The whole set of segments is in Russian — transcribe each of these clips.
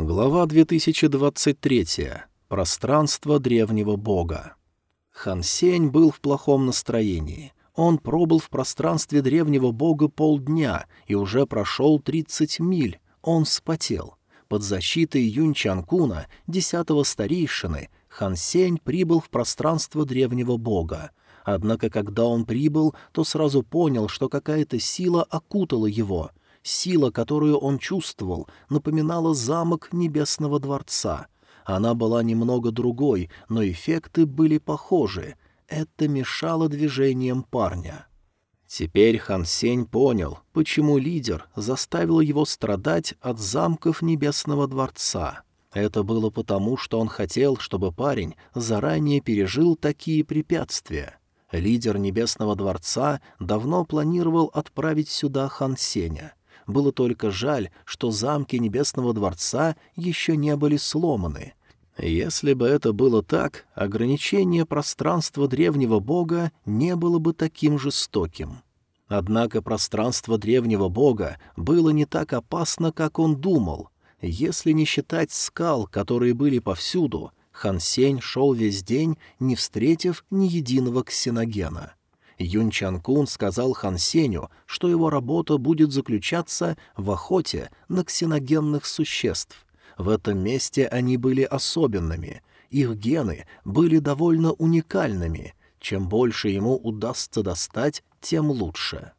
Глава 2023. Пространство древнего бога. Хан Сень был в плохом настроении. Он пробыл в пространстве древнего бога полдня и уже прошел 30 миль. Он вспотел. Под защитой Юнь Чанкуна, десятого старейшины, Хан Сень прибыл в пространство древнего бога. Однако, когда он прибыл, то сразу понял, что какая-то сила окутала его. Сила, которую он чувствовал, напоминала замок Небесного Дворца. Она была немного другой, но эффекты были похожи. Это мешало движениям парня. Теперь Хан Сень понял, почему лидер заставил его страдать от замков Небесного Дворца. Это было потому, что он хотел, чтобы парень заранее пережил такие препятствия. Лидер Небесного Дворца давно планировал отправить сюда Хан Сеня. Было только жаль, что замки Небесного Дворца еще не были сломаны. Если бы это было так, ограничение пространства древнего бога не было бы таким жестоким. Однако пространство древнего бога было не так опасно, как он думал. Если не считать скал, которые были повсюду, Хан Сень шел весь день, не встретив ни единого ксеногена. Юнь Чан Кун сказал Хан Сеню, что его работа будет заключаться в охоте на ксеногенных существ. В этом месте они были особенными, их гены были довольно уникальными. Чем больше ему удастся достать, тем лучше.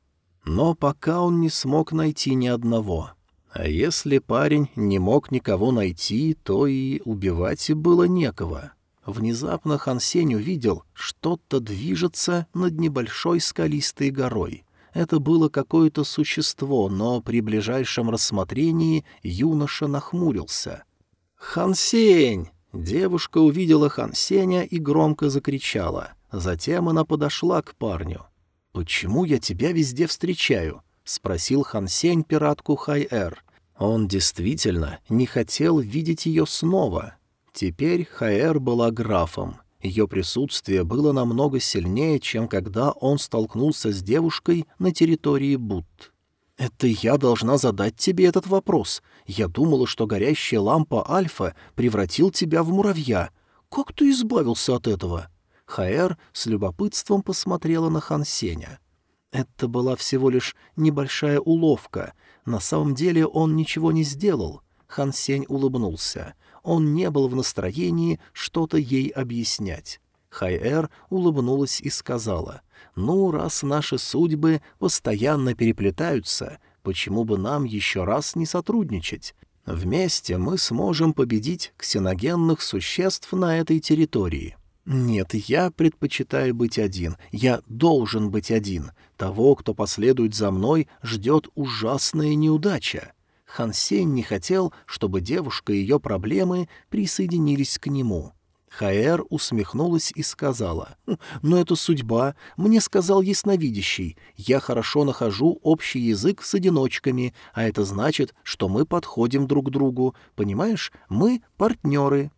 Но пока он не смог найти ни одного. А если парень не мог никого найти, то и убивать было некого. Внезапно Хан Сень увидел, что-то движется над небольшой скалистой горой. Это было какое-то существо, но при ближайшем рассмотрении юноша нахмурился. «Хан Сень!» Девушка увидела Хан Сеня и громко закричала. Затем она подошла к парню. «Почему я тебя везде встречаю?» — спросил Хан Сень пиратку Хай-Эр. Он действительно не хотел видеть ее снова. Теперь Хаэр была графом. Ее присутствие было намного сильнее, чем когда он столкнулся с девушкой на территории Бут. «Это я должна задать тебе этот вопрос. Я думала, что горящая лампа Альфа превратил тебя в муравья. Как ты избавился от этого?» Хаэр с любопытством посмотрела на Хан Сеня. Это была всего лишь небольшая уловка. На самом деле он ничего не сделал. Хан Сень улыбнулся. Он не был в настроении что-то ей объяснять. Хайэр улыбнулась и сказала, «Ну, раз наши судьбы постоянно переплетаются, почему бы нам еще раз не сотрудничать? Вместе мы сможем победить ксеногенных существ на этой территории. «Нет, я предпочитаю быть один. Я должен быть один. Того, кто последует за мной, ждет ужасная неудача». Хан Сень не хотел, чтобы девушка и ее проблемы присоединились к нему. Хаэр усмехнулась и сказала, «Хм, «Но это судьба. Мне сказал ясновидящий. Я хорошо нахожу общий язык с одиночками, а это значит, что мы подходим друг к другу. Понимаешь, мы партнеры».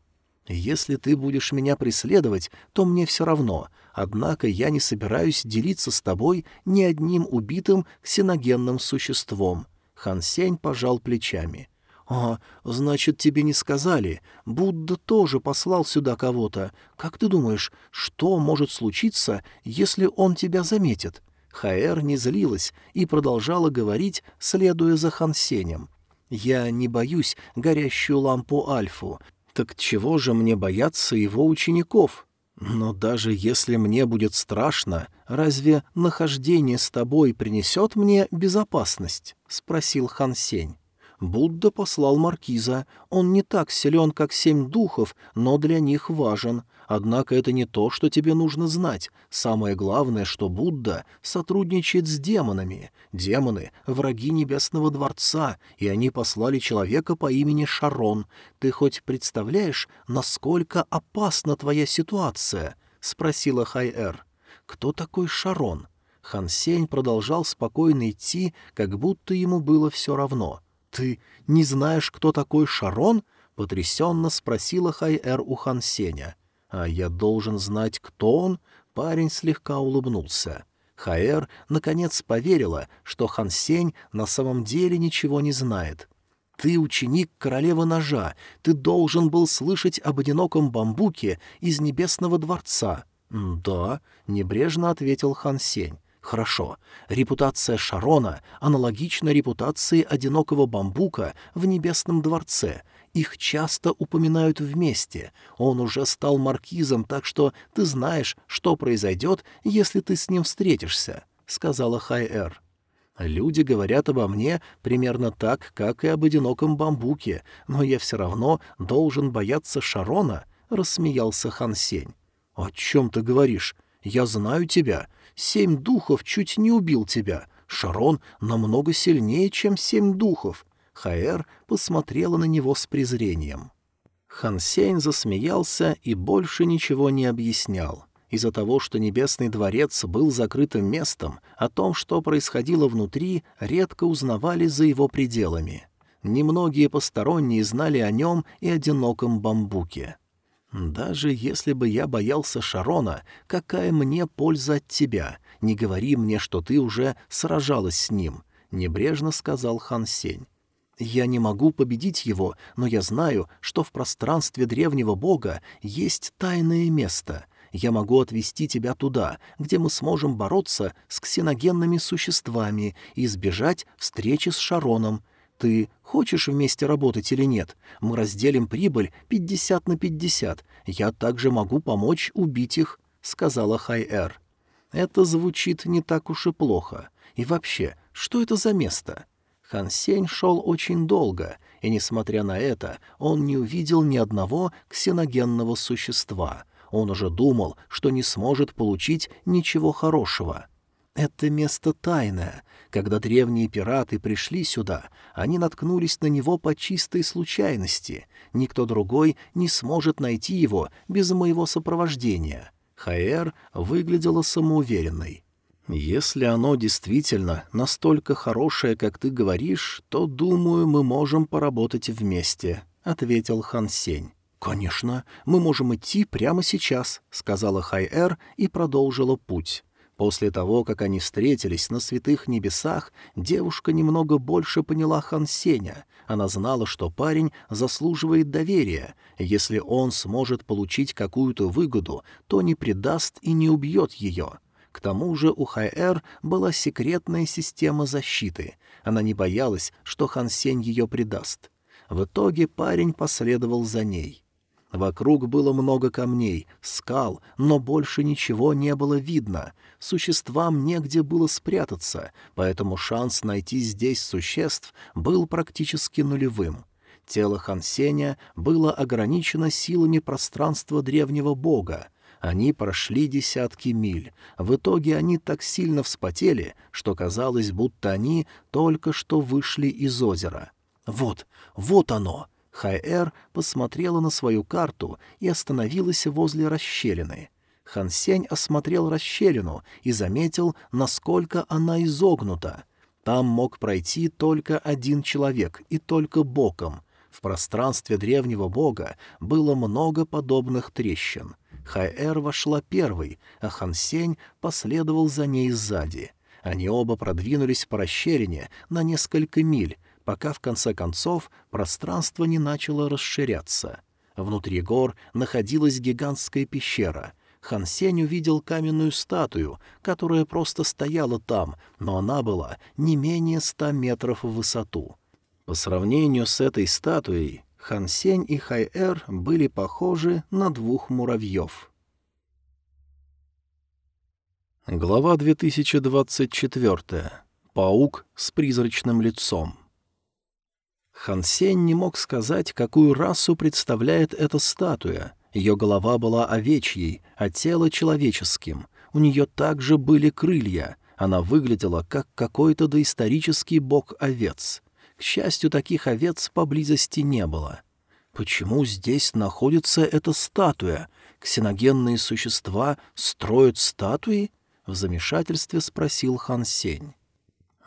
Если ты будешь меня преследовать, то мне все равно, однако я не собираюсь делиться с тобой ни одним убитым ксеногенным существом». Хан Сень пожал плечами. «А, значит, тебе не сказали. Будда тоже послал сюда кого-то. Как ты думаешь, что может случиться, если он тебя заметит?» Хаэр не злилась и продолжала говорить, следуя за Хан Сенем. «Я не боюсь горящую лампу Альфу. Так чего же мне бояться его учеников? Но даже если мне будет страшно, разве нахождение с тобой принесет мне безопасность? — спросил Хан Сень. Будда послал маркиза. Он не так силен, как семь духов, но для них важен. Однако это не то, что тебе нужно знать. Самое главное, что Будда сотрудничает с демонами. Демоны — враги Небесного Дворца, и они послали человека по имени Шарон. Ты хоть представляешь, насколько опасна твоя ситуация? — спросила Хай-Эр. «Кто такой Шарон?» Хан Сень продолжал спокойно идти, как будто ему было все равно — «Ты не знаешь, кто такой Шарон?» — потрясенно спросила Хай-Эр у Хан Сеня. «А я должен знать, кто он?» — парень слегка улыбнулся. Хаэр наконец поверила, что Хан Сень на самом деле ничего не знает. Ты ученик королевы ножа, ты должен был слышать об одиноком бамбуке из небесного дворца». «Да», — небрежно ответил Хан Сень. Хорошо, репутация Шарона аналогична репутации одинокого бамбука в Небесном дворце. Их часто упоминают вместе. Он уже стал маркизом, так что ты знаешь, что произойдет, если ты с ним встретишься», — сказала Хай-Эр. «Люди говорят обо мне примерно так, как и об одиноком бамбуке, но я все равно должен бояться Шарона», — рассмеялся Хан Сень. «О чем ты говоришь? Я знаю тебя. Семь духов чуть не убил тебя. Шарон намного сильнее, чем семь духов. Хаэр посмотрела на него с презрением. Хансейн засмеялся и больше ничего не объяснял. Из-за того, что Небесный дворец был закрытым местом, о том, что происходило внутри, редко узнавали за его пределами. Немногие посторонние знали о нем и одиноком бамбуке. «Даже если бы я боялся Шарона, какая мне польза от тебя? Не говори мне, что ты уже сражалась с ним», — небрежно сказал Хан Сень. «Я не могу победить его, но я знаю, что в пространстве древнего бога есть тайное место. Я могу отвести тебя туда, где мы сможем бороться с ксеногенными существами и избежать встречи с Шароном. Ты хочешь вместе работать или нет? Мы разделим прибыль пятьдесят на пятьдесят. Я также могу помочь убить их», — сказала Хай-Эр. «Это звучит не так уж и плохо. И вообще, что это за место?» Хан Сень шел очень долго, и, несмотря на это, он не увидел ни одного ксеногенного существа. Он уже думал, что не сможет получить ничего хорошего. Это место тайное. Когда древние пираты пришли сюда, они наткнулись на него по чистой случайности. Никто другой не сможет найти его без моего сопровождения. Хаэр выглядела самоуверенной. «Если оно действительно настолько хорошее, как ты говоришь, то, думаю, мы можем поработать вместе», — ответил Хан Сень. «Конечно, мы можем идти прямо сейчас», — сказала Хай-Эр и продолжила путь. После того, как они встретились на святых небесах, девушка немного больше поняла Хан Сеня. Она знала, что парень заслуживает доверия. Если он сможет получить какую-то выгоду, то не предаст и не убьет ее. К тому же у Хайэр была секретная система защиты. Она не боялась, что Хан Сень ее предаст. В итоге парень последовал за ней. Вокруг было много камней, скал, но больше ничего не было видно. Существам негде было спрятаться, поэтому шанс найти здесь существ был практически нулевым. Тело Хансеня было ограничено силами пространства древнего бога. Они прошли десятки миль. В итоге они так сильно вспотели, что казалось, будто они только что вышли из озера. «Вот, вот оно!» Хайэр посмотрела на свою карту и остановилась возле расщелины. Хансень осмотрел расщелину и заметил, насколько она изогнута. Там мог пройти только один человек и только боком. В пространстве древнего бога было много подобных трещин. Хайэр вошла первой, а Хансень последовал за ней сзади. Они оба продвинулись по расщелине на несколько миль, пока в конце концов пространство не начало расширяться. Внутри гор находилась гигантская пещера. Хан Сень увидел каменную статую, которая просто стояла там, но она была не менее ста метров в высоту. По сравнению с этой статуей, Хан Сень и Хай-Эр были похожи на двух муравьев. Глава 2024. Паук с призрачным лицом. Хан Сень не мог сказать, какую расу представляет эта статуя. Ее голова была овечьей, а тело — человеческим. У нее также были крылья. Она выглядела, как какой-то доисторический бог овец. К счастью, таких овец поблизости не было. Почему здесь находится эта статуя? Ксеногенные существа строят статуи? В замешательстве спросил Хан Сень.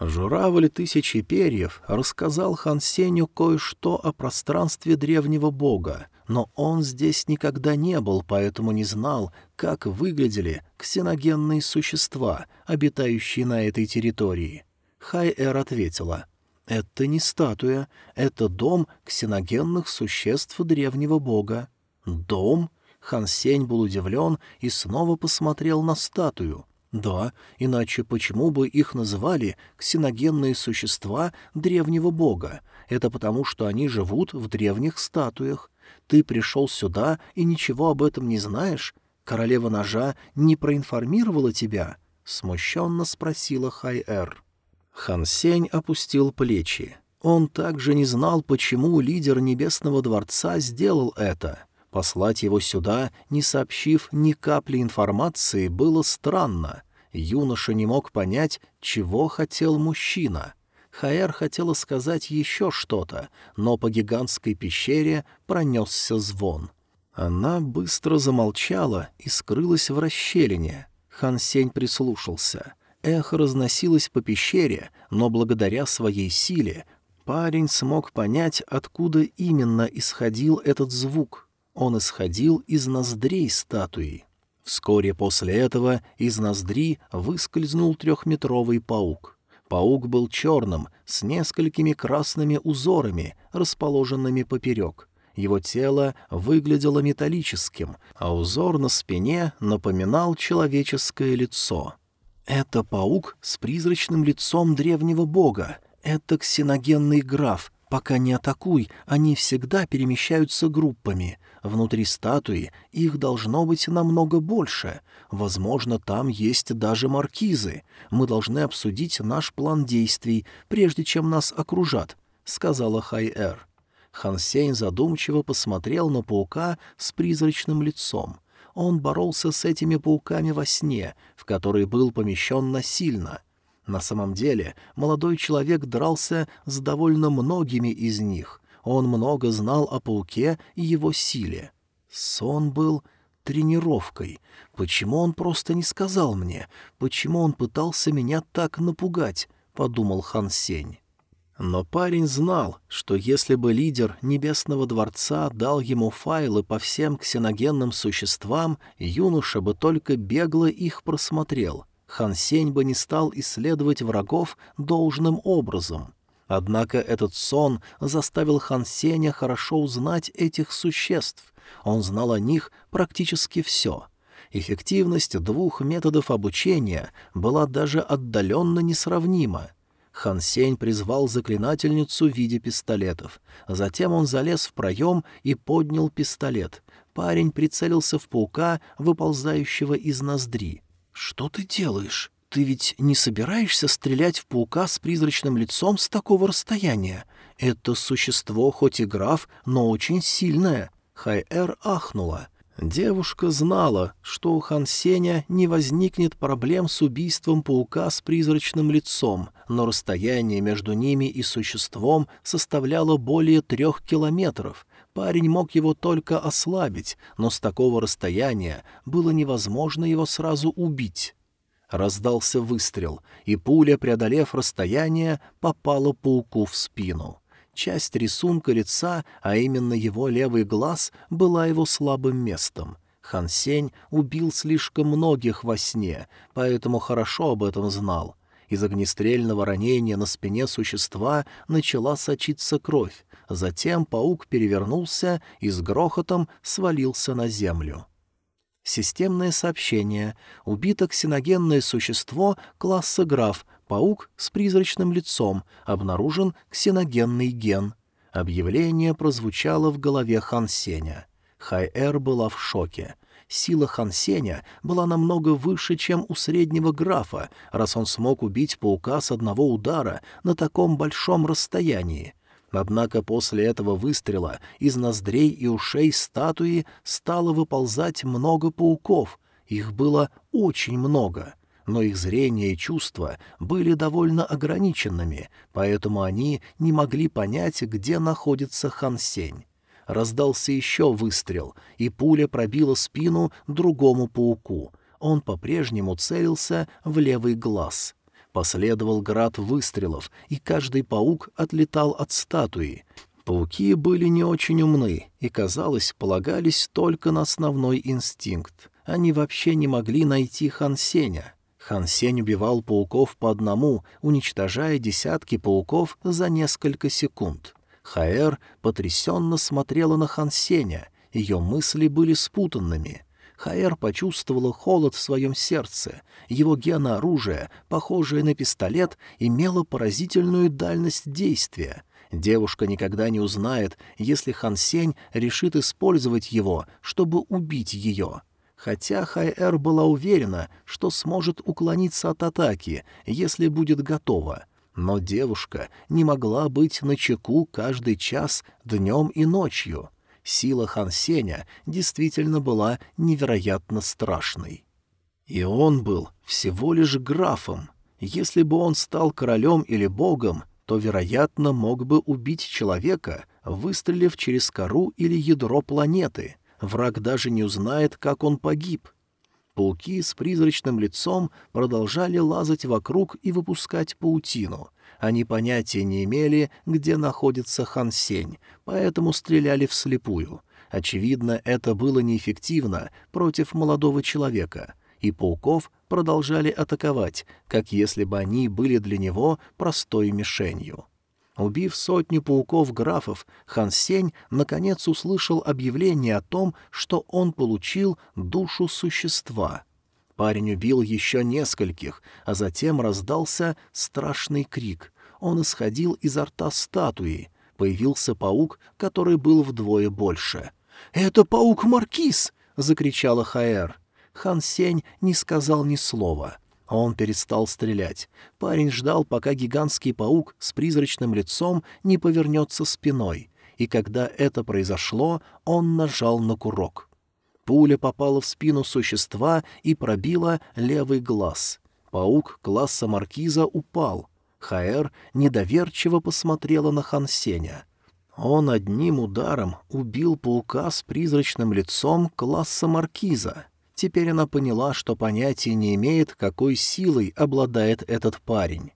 Журавль тысячи перьев рассказал Хан Сеню кое-что о пространстве древнего бога, но он здесь никогда не был, поэтому не знал, как выглядели ксеногенные существа, обитающие на этой территории. Хай-Эр ответила, «Это не статуя, это дом ксеногенных существ древнего бога». «Дом?» Хан Сень был удивлен и снова посмотрел на статую. «Да, иначе почему бы их называли ксеногенные существа древнего бога? Это потому, что они живут в древних статуях. Ты пришел сюда и ничего об этом не знаешь? Королева ножа не проинформировала тебя?» — смущенно спросила Хай-Эр. Хан опустил плечи. Он также не знал, почему лидер Небесного Дворца сделал это. Послать его сюда, не сообщив ни капли информации, было странно. Юноша не мог понять, чего хотел мужчина. Хаэр хотела сказать еще что-то, но по гигантской пещере пронесся звон. Она быстро замолчала и скрылась в расщелине. Хан Сень прислушался. Эхо разносилось по пещере, но благодаря своей силе парень смог понять, откуда именно исходил этот звук. Он исходил из ноздрей статуи. Вскоре после этого из ноздри выскользнул трехметровый паук. Паук был черным, с несколькими красными узорами, расположенными поперек. Его тело выглядело металлическим, а узор на спине напоминал человеческое лицо. «Это паук с призрачным лицом древнего бога. Это ксеногенный граф. Пока не атакуй, они всегда перемещаются группами. Внутри статуи их должно быть намного больше. Возможно, там есть даже маркизы. Мы должны обсудить наш план действий, прежде чем нас окружат», — сказала Хай-Эр. Хансейн задумчиво посмотрел на паука с призрачным лицом. Он боролся с этими пауками во сне, в который был помещен насильно. На самом деле молодой человек дрался с довольно многими из них, он много знал о пауке и его силе. Сон был тренировкой. Почему он просто не сказал мне? Почему он пытался меня так напугать? — подумал Хан Сень. Но парень знал, что если бы лидер Небесного Дворца дал ему файлы по всем ксеногенным существам, юноша бы только бегло их просмотрел. Хан Сень бы не стал исследовать врагов должным образом. Однако этот сон заставил Хан Сеня хорошо узнать этих существ. Он знал о них практически все. Эффективность двух методов обучения была даже отдаленно несравнима. Хан Сень призвал заклинательницу в виде пистолетов. Затем он залез в проем и поднял пистолет. Парень прицелился в паука, выползающего из ноздри. «Что ты делаешь?» ты ведь не собираешься стрелять в паука с призрачным лицом с такого расстояния? Это существо хоть и граф, но очень сильное». Хай-Эр ахнула. Девушка знала, что у Хан Сеня не возникнет проблем с убийством паука с призрачным лицом, но расстояние между ними и существом составляло более трех километров. Парень мог его только ослабить, но с такого расстояния было невозможно его сразу убить. Раздался выстрел, и пуля, преодолев расстояние, попала пауку в спину. Часть рисунка лица, а именно его левый глаз, была его слабым местом. Хан Сень убил слишком многих во сне, поэтому хорошо об этом знал. Из огнестрельного ранения на спине существа начала сочиться кровь. Затем паук перевернулся и с грохотом свалился на землю. Системное сообщение. Убито ксеногенное существо класса граф, паук с призрачным лицом. Обнаружен ксеногенный ген. Объявление прозвучало в голове Хан Сеня. Хай-Эр была в шоке. Сила Хан Сеня была намного выше, чем у среднего графа, раз он смог убить паука с одного удара на таком большом расстоянии. Однако после этого выстрела из ноздрей и ушей статуи стало выползать много пауков. Их было очень много. Но их зрение и чувства были довольно ограниченными, поэтому они не могли понять, где находится Хансень. Раздался еще выстрел, и пуля пробила спину другому пауку. Он по-прежнему целился в левый глаз — Последовал град выстрелов, и каждый паук отлетал от статуи. Пауки были не очень умны и, казалось, полагались только на основной инстинкт. Они вообще не могли найти Хан Сеня. Хан Сень убивал пауков по одному, уничтожая десятки пауков за несколько секунд. Хаэр потрясенно смотрела на Хан Сеня, ее мысли были спутанными. Хаэр почувствовала холод в своем сердце. Его генооружие, похожее на пистолет, имело поразительную дальность действия. Девушка никогда не узнает, если Хан Сень решит использовать его, чтобы убить ее. Хотя Хайэр была уверена, что сможет уклониться от атаки, если будет готова. Но девушка не могла быть на чеку каждый час днем и ночью. Сила Хан Сеня действительно была невероятно страшной. И он был всего лишь графом. Если бы он стал королем или богом, то, вероятно, мог бы убить человека, выстрелив через кору или ядро планеты — Враг даже не узнает, как он погиб. Пауки с призрачным лицом продолжали лазать вокруг и выпускать паутину. Они понятия не имели, где находится Хан Сень, поэтому стреляли вслепую. Очевидно, это было неэффективно против молодого человека, и пауков продолжали атаковать, как если бы они были для него простой мишенью. Убив сотню пауков-графов, Хан Сень наконец услышал объявление о том, что он получил душу существа. Парень убил еще нескольких, а затем раздался страшный крик. Он исходил изо рта статуи. Появился паук, который был вдвое больше. «Это паук-маркиз!» — закричала Хаэр. Хан Сень не сказал ни слова — он перестал стрелять. Парень ждал, пока гигантский паук с призрачным лицом не повернется спиной, и когда это произошло, он нажал на курок. Пуля попала в спину существа и пробила левый глаз. Паук класса маркиза упал. Хаэр недоверчиво посмотрела на Хансеня. Он одним ударом убил паука с призрачным лицом класса маркиза. Теперь она поняла, что понятия не имеет, какой силой обладает этот парень.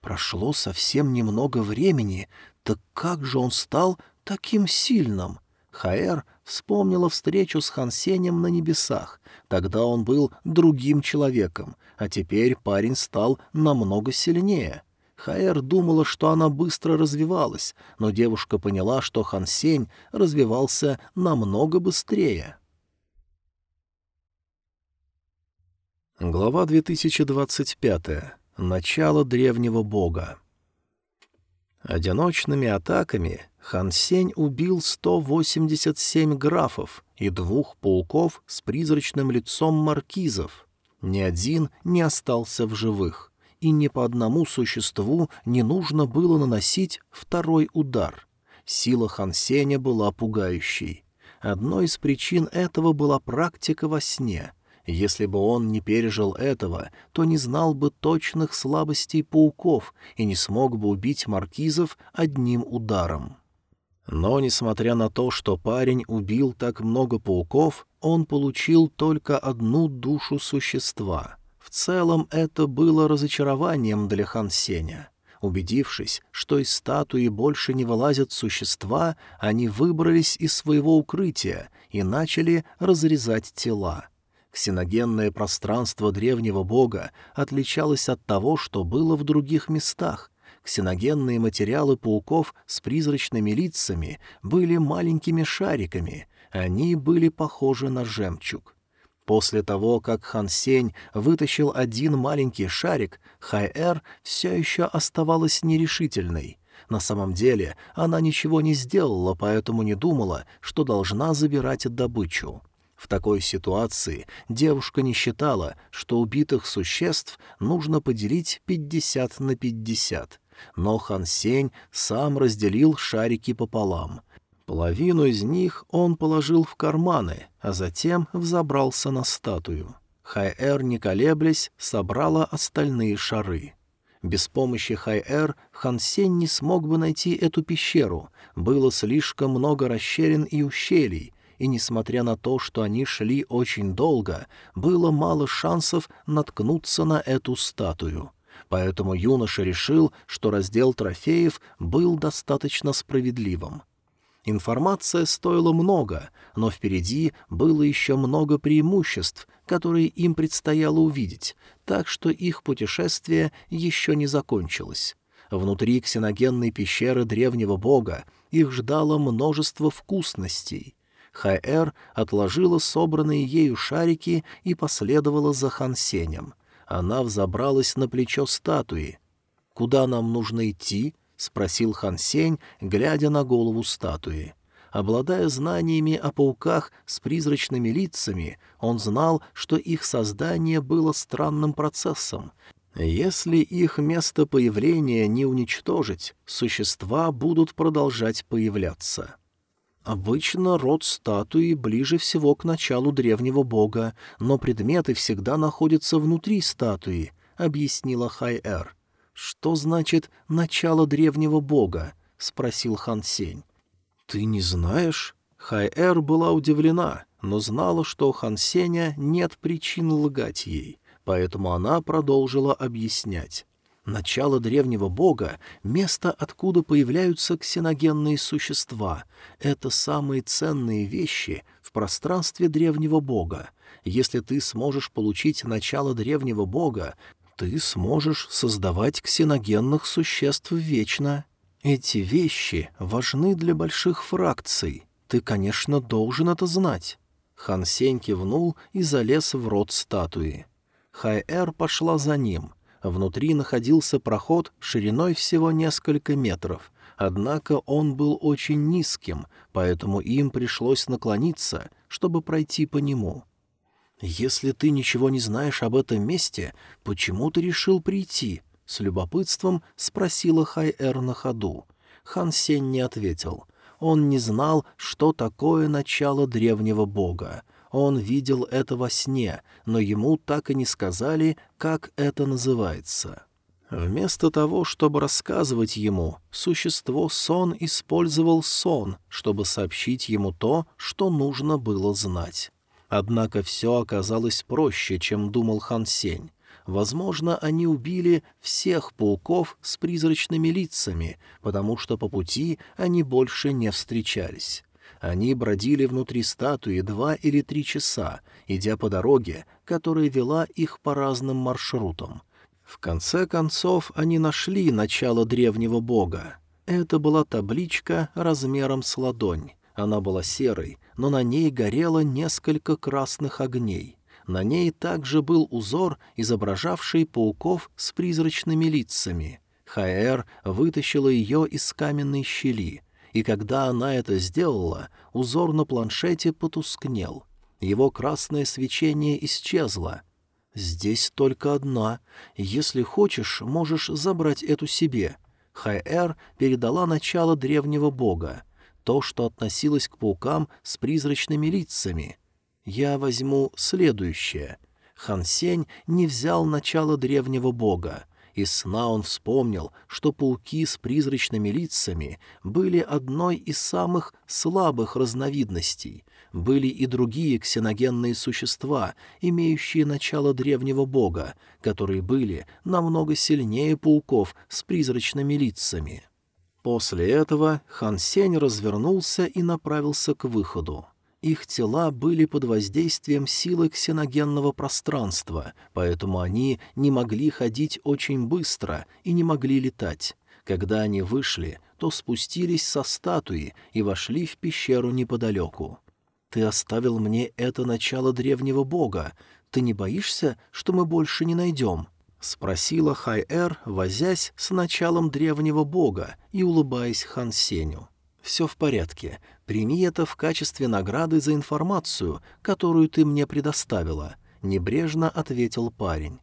Прошло совсем немного времени, так как же он стал таким сильным? Хаэр вспомнила встречу с Хансенем на небесах. Тогда он был другим человеком, а теперь парень стал намного сильнее. Хаэр думала, что она быстро развивалась, но девушка поняла, что Хансень развивался намного быстрее. Глава 2025. Начало древнего бога. Одиночными атаками Хан Сень убил 187 графов и двух пауков с призрачным лицом маркизов. Ни один не остался в живых, и ни по одному существу не нужно было наносить второй удар. Сила Хан Сеня была пугающей. Одной из причин этого была практика во сне — если бы он не пережил этого, то не знал бы точных слабостей пауков и не смог бы убить маркизов одним ударом. Но, несмотря на то, что парень убил так много пауков, он получил только одну душу существа. В целом это было разочарованием для Хансеня. Убедившись, что из статуи больше не вылазят существа, они выбрались из своего укрытия и начали разрезать тела. Ксеногенное пространство древнего бога отличалось от того, что было в других местах. Ксеногенные материалы пауков с призрачными лицами были маленькими шариками, они были похожи на жемчуг. После того, как Хан Сень вытащил один маленький шарик, Хай-Эр все еще оставалась нерешительной. На самом деле она ничего не сделала, поэтому не думала, что должна забирать добычу. В такой ситуации девушка не считала, что убитых существ нужно поделить 50 на 50. Но Хан Сень сам разделил шарики пополам. Половину из них он положил в карманы, а затем взобрался на статую. Хай-Эр, не колеблясь, собрала остальные шары. Без помощи Хай-Эр Хан Сень не смог бы найти эту пещеру. Было слишком много расщелин и ущелий, и, несмотря на то, что они шли очень долго, было мало шансов наткнуться на эту статую. Поэтому юноша решил, что раздел трофеев был достаточно справедливым. Информация стоила много, но впереди было еще много преимуществ, которые им предстояло увидеть, так что их путешествие еще не закончилось. Внутри ксеногенной пещеры древнего бога их ждало множество вкусностей. Хайэр отложила собранные ею шарики и последовала за Хансенем. Она взобралась на плечо статуи. «Куда нам нужно идти?» — спросил Хансень, глядя на голову статуи. Обладая знаниями о пауках с призрачными лицами, он знал, что их создание было странным процессом. Если их место появления не уничтожить, существа будут продолжать появляться. Обычно род статуи ближе всего к началу древнего бога, но предметы всегда находятся внутри статуи, — объяснила Хай-Эр. «Что значит «начало древнего бога»?» — спросил Хан Сень. «Ты не знаешь?» Хай-Эр была удивлена, но знала, что у Хан Сеня нет причин лгать ей, поэтому она продолжила объяснять. Начало древнего бога — место, откуда появляются ксеногенные существа. Это самые ценные вещи в пространстве древнего бога. Если ты сможешь получить начало древнего бога, ты сможешь создавать ксеногенных существ вечно. Эти вещи важны для больших фракций. Ты, конечно, должен это знать. Хан Сень кивнул и залез в рот статуи. Хай-Эр пошла за ним. Внутри находился проход шириной всего несколько метров, однако он был очень низким, поэтому им пришлось наклониться, чтобы пройти по нему. «Если ты ничего не знаешь об этом месте, почему ты решил прийти?» — с любопытством спросила Хай-Эр на ходу. Хан Сень не ответил. Он не знал, что такое начало древнего бога. Он видел это во сне, но ему так и не сказали, как это называется. Вместо того, чтобы рассказывать ему, существо сон использовал сон, чтобы сообщить ему то, что нужно было знать. Однако все оказалось проще, чем думал Хан Сень. Возможно, они убили всех пауков с призрачными лицами, потому что по пути они больше не встречались. Они бродили внутри статуи два или три часа, идя по дороге, которая вела их по разным маршрутам. В конце концов они нашли начало древнего бога. Это была табличка размером с ладонь. Она была серой, но на ней горело несколько красных огней. На ней также был узор, изображавший пауков с призрачными лицами. Хаэр вытащила ее из каменной щели — и когда она это сделала, узор на планшете потускнел. Его красное свечение исчезло. «Здесь только одна. Если хочешь, можешь забрать эту себе». Хай-Эр передала начало древнего бога, то, что относилось к паукам с призрачными лицами. Я возьму следующее. Хан Сень не взял начало древнего бога. Из сна он вспомнил, что пауки с призрачными лицами были одной из самых слабых разновидностей. Были и другие ксеногенные существа, имеющие начало древнего бога, которые были намного сильнее пауков с призрачными лицами. После этого Хан Сень развернулся и направился к выходу. Их тела были под воздействием силы ксеногенного пространства, поэтому они не могли ходить очень быстро и не могли летать. Когда они вышли, то спустились со статуи и вошли в пещеру неподалеку. «Ты оставил мне это начало древнего бога. Ты не боишься, что мы больше не найдем?» — спросила Хай-Эр, возясь с началом древнего бога и улыбаясь Хан Сеню. «Все в порядке. Прими это в качестве награды за информацию, которую ты мне предоставила», — небрежно ответил парень.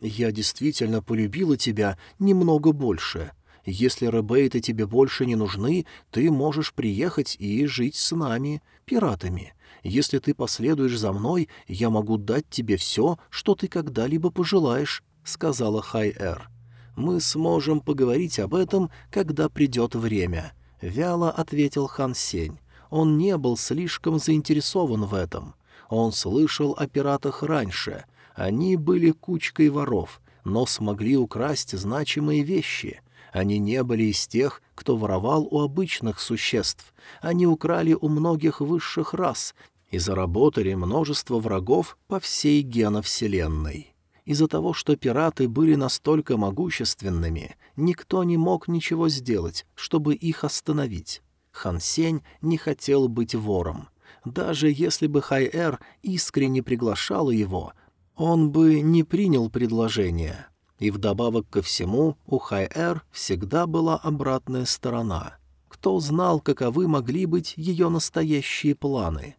«Я действительно полюбила тебя немного больше. Если ребейты тебе больше не нужны, ты можешь приехать и жить с нами, пиратами. Если ты последуешь за мной, я могу дать тебе все, что ты когда-либо пожелаешь», — сказала Хай-Эр. «Мы сможем поговорить об этом, когда придет время», —— вяло ответил Хан Сень. Он не был слишком заинтересован в этом. Он слышал о пиратах раньше. Они были кучкой воров, но смогли украсть значимые вещи. Они не были из тех, кто воровал у обычных существ. Они украли у многих высших рас и заработали множество врагов по всей геновселенной. Из-за того, что пираты были настолько могущественными, никто не мог ничего сделать, чтобы их остановить. Хан Сень не хотел быть вором. Даже если бы Хай-Эр искренне приглашал его, он бы не принял предложение. И вдобавок ко всему у Хай-Эр всегда была обратная сторона. Кто знал, каковы могли быть ее настоящие планы?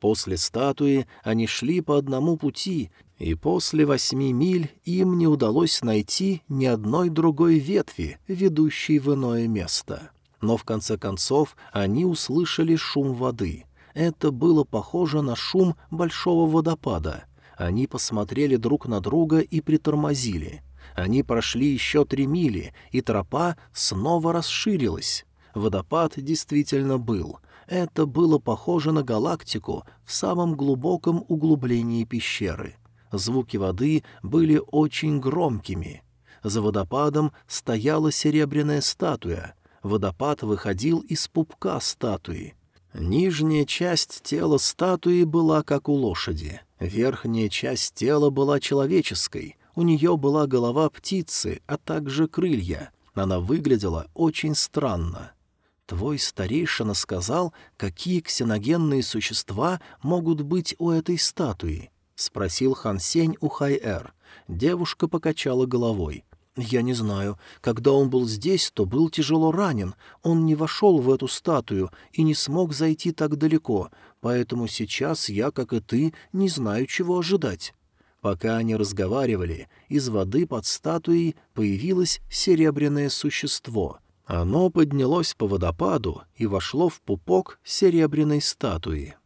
После статуи они шли по одному пути, и после восьми миль им не удалось найти ни одной другой ветви, ведущей в иное место. Но в конце концов они услышали шум воды. Это было похоже на шум большого водопада. Они посмотрели друг на друга и притормозили. Они прошли еще три мили, и тропа снова расширилась. Водопад действительно был. Это было похоже на галактику в самом глубоком углублении пещеры. Звуки воды были очень громкими. За водопадом стояла серебряная статуя. Водопад выходил из пупка статуи. Нижняя часть тела статуи была как у лошади. Верхняя часть тела была человеческой, у нее была голова птицы, а также крылья. Она выглядела очень странно. Твой старейшина сказал, какие ксеногенные существа могут быть у этой статуи? — спросил Хан Сень у Хай-Эр. Девушка покачала головой. «Я не знаю. Когда он был здесь, то был тяжело ранен. Он не вошел в эту статую и не смог зайти так далеко, поэтому сейчас я, как и ты, не знаю, чего ожидать». Пока они разговаривали, из воды под статуей появилось серебряное существо. Оно поднялось по водопаду и вошло в пупок серебряной статуи.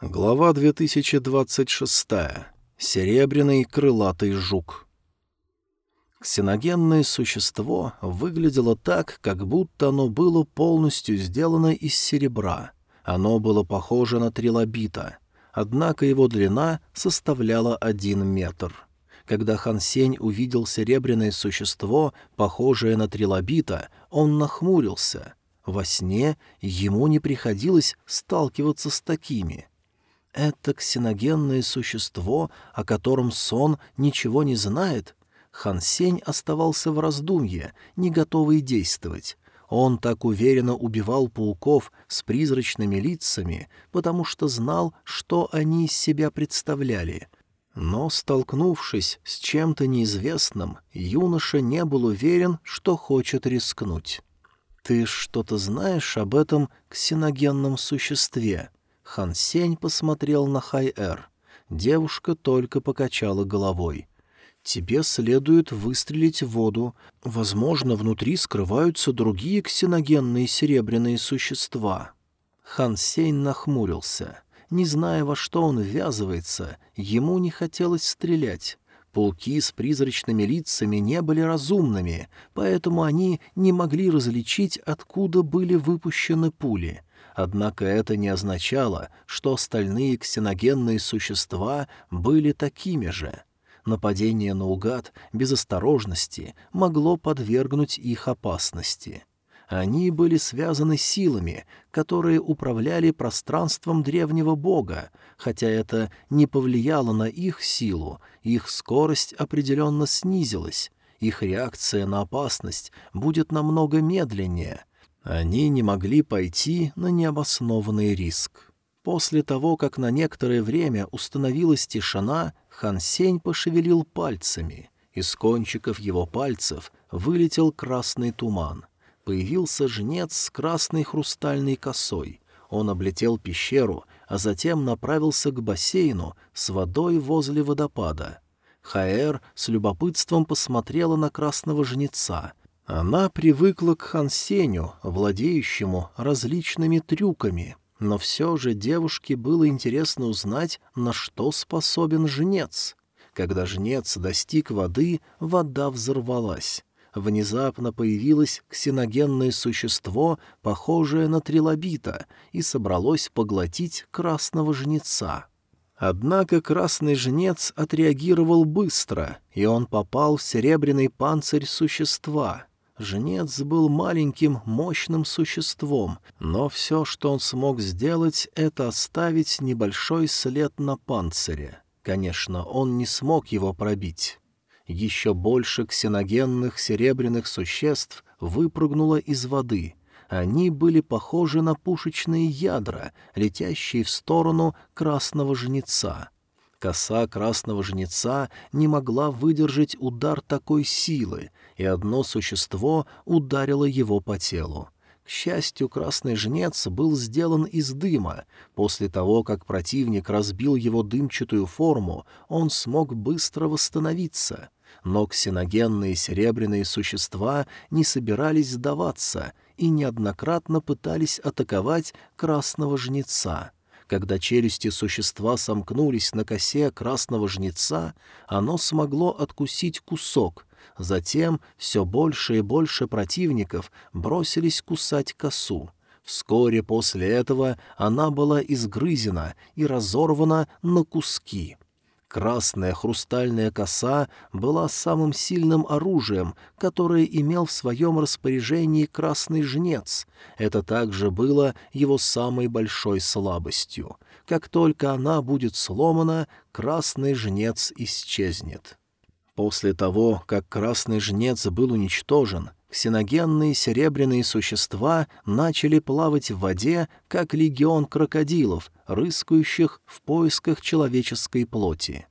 Глава 2026. Серебряный крылатый жук. Ксеногенное существо выглядело так, как будто оно было полностью сделано из серебра. Оно было похоже на трилобита, однако его длина составляла один метр. Когда Хан Сень увидел серебряное существо, похожее на трилобита, он нахмурился. Во сне ему не приходилось сталкиваться с такими — это ксеногенное существо, о котором сон ничего не знает? Хан Сень оставался в раздумье, не готовый действовать. Он так уверенно убивал пауков с призрачными лицами, потому что знал, что они из себя представляли. Но, столкнувшись с чем-то неизвестным, юноша не был уверен, что хочет рискнуть. «Ты что-то знаешь об этом ксеногенном существе?» Хан Сень посмотрел на Хай-Эр. Девушка только покачала головой. «Тебе следует выстрелить в воду. Возможно, внутри скрываются другие ксеногенные серебряные существа». Хан Сень нахмурился. Не зная, во что он ввязывается, ему не хотелось стрелять. Пауки с призрачными лицами не были разумными, поэтому они не могли различить, откуда были выпущены пули — Однако это не означало, что остальные ксеногенные существа были такими же. Нападение наугад без осторожности могло подвергнуть их опасности. Они были связаны силами, которые управляли пространством древнего бога, хотя это не повлияло на их силу, их скорость определенно снизилась, их реакция на опасность будет намного медленнее — они не могли пойти на необоснованный риск. После того, как на некоторое время установилась тишина, Хан Сень пошевелил пальцами. Из кончиков его пальцев вылетел красный туман. Появился жнец с красной хрустальной косой. Он облетел пещеру, а затем направился к бассейну с водой возле водопада. Хаэр с любопытством посмотрела на красного жнеца — она привыкла к Хансеню, владеющему различными трюками, но все же девушке было интересно узнать, на что способен жнец. Когда жнец достиг воды, вода взорвалась. Внезапно появилось ксеногенное существо, похожее на трилобита, и собралось поглотить красного жнеца. Однако красный жнец отреагировал быстро, и он попал в серебряный панцирь существа. Жнец был маленьким, мощным существом, но все, что он смог сделать, это оставить небольшой след на панцире. Конечно, он не смог его пробить. Еще больше ксеногенных серебряных существ выпрыгнуло из воды — они были похожи на пушечные ядра, летящие в сторону красного жнеца. Коса красного жнеца не могла выдержать удар такой силы, и одно существо ударило его по телу. К счастью, красный жнец был сделан из дыма. После того, как противник разбил его дымчатую форму, он смог быстро восстановиться. Но ксеногенные серебряные существа не собирались сдаваться и неоднократно пытались атаковать красного жнеца. Когда челюсти существа сомкнулись на косе красного жнеца, оно смогло откусить кусок. Затем все больше и больше противников бросились кусать косу. Вскоре после этого она была изгрызена и разорвана на куски. Красная хрустальная коса была самым сильным оружием, которое имел в своем распоряжении красный жнец. Это также было его самой большой слабостью. Как только она будет сломана, красный жнец исчезнет. После того, как красный жнец был уничтожен, ксеногенные серебряные существа начали плавать в воде, как легион крокодилов, рыскающих в поисках человеческой плоти.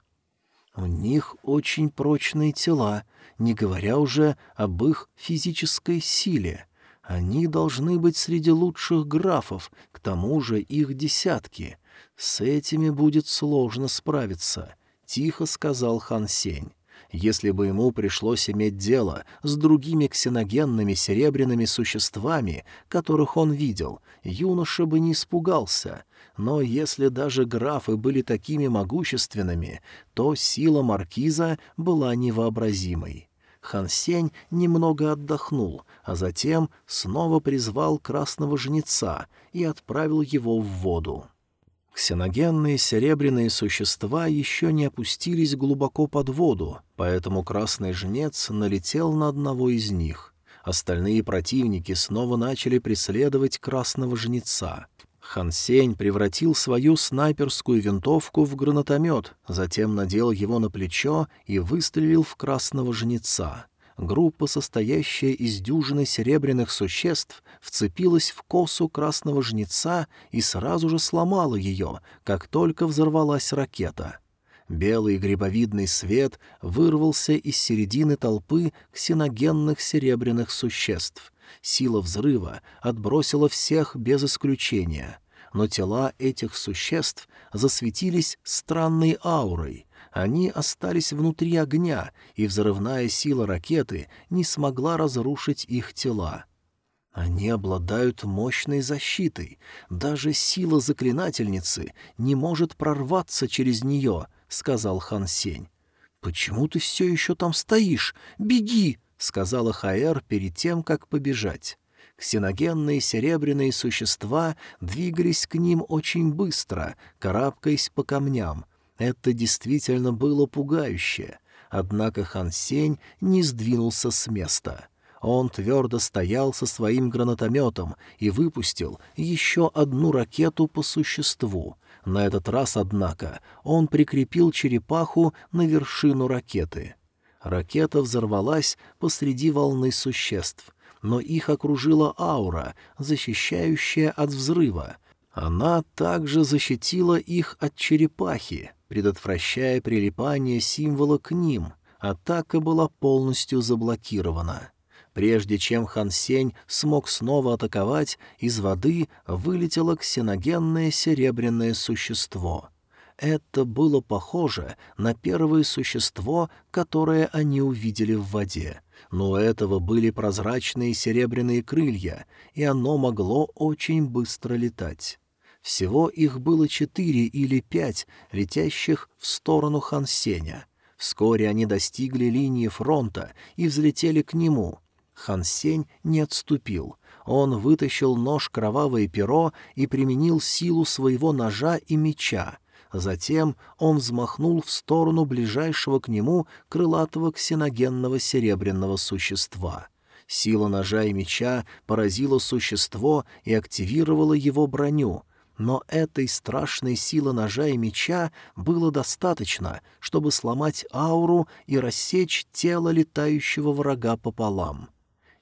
У них очень прочные тела, не говоря уже об их физической силе. Они должны быть среди лучших графов, к тому же их десятки. С этими будет сложно справиться, — тихо сказал Хан Сень. Если бы ему пришлось иметь дело с другими ксеногенными серебряными существами, которых он видел, юноша бы не испугался. Но если даже графы были такими могущественными, то сила маркиза была невообразимой. Хан Сень немного отдохнул, а затем снова призвал красного жнеца и отправил его в воду. Ксеногенные серебряные существа еще не опустились глубоко под воду, поэтому красный жнец налетел на одного из них. Остальные противники снова начали преследовать красного жнеца. Хансень превратил свою снайперскую винтовку в гранатомет, затем надел его на плечо и выстрелил в красного жнеца группа, состоящая из дюжины серебряных существ, вцепилась в косу красного жнеца и сразу же сломала ее, как только взорвалась ракета. Белый грибовидный свет вырвался из середины толпы ксеногенных серебряных существ. Сила взрыва отбросила всех без исключения. Но тела этих существ засветились странной аурой — они остались внутри огня, и взрывная сила ракеты не смогла разрушить их тела. Они обладают мощной защитой. Даже сила заклинательницы не может прорваться через нее, — сказал Хан Сень. «Почему ты все еще там стоишь? Беги!» — сказала Хаэр перед тем, как побежать. Ксеногенные серебряные существа двигались к ним очень быстро, карабкаясь по камням, это действительно было пугающе. Однако Хан Сень не сдвинулся с места. Он твердо стоял со своим гранатометом и выпустил еще одну ракету по существу. На этот раз, однако, он прикрепил черепаху на вершину ракеты. Ракета взорвалась посреди волны существ, но их окружила аура, защищающая от взрыва. Она также защитила их от черепахи предотвращая прилипание символа к ним. Атака была полностью заблокирована. Прежде чем Хан Сень смог снова атаковать, из воды вылетело ксеногенное серебряное существо. Это было похоже на первое существо, которое они увидели в воде. Но у этого были прозрачные серебряные крылья, и оно могло очень быстро летать. Всего их было четыре или пять, летящих в сторону Хансеня. Вскоре они достигли линии фронта и взлетели к нему. Хансень не отступил. Он вытащил нож кровавое перо и применил силу своего ножа и меча. Затем он взмахнул в сторону ближайшего к нему крылатого ксеногенного серебряного существа. Сила ножа и меча поразила существо и активировала его броню, но этой страшной силы ножа и меча было достаточно, чтобы сломать ауру и рассечь тело летающего врага пополам.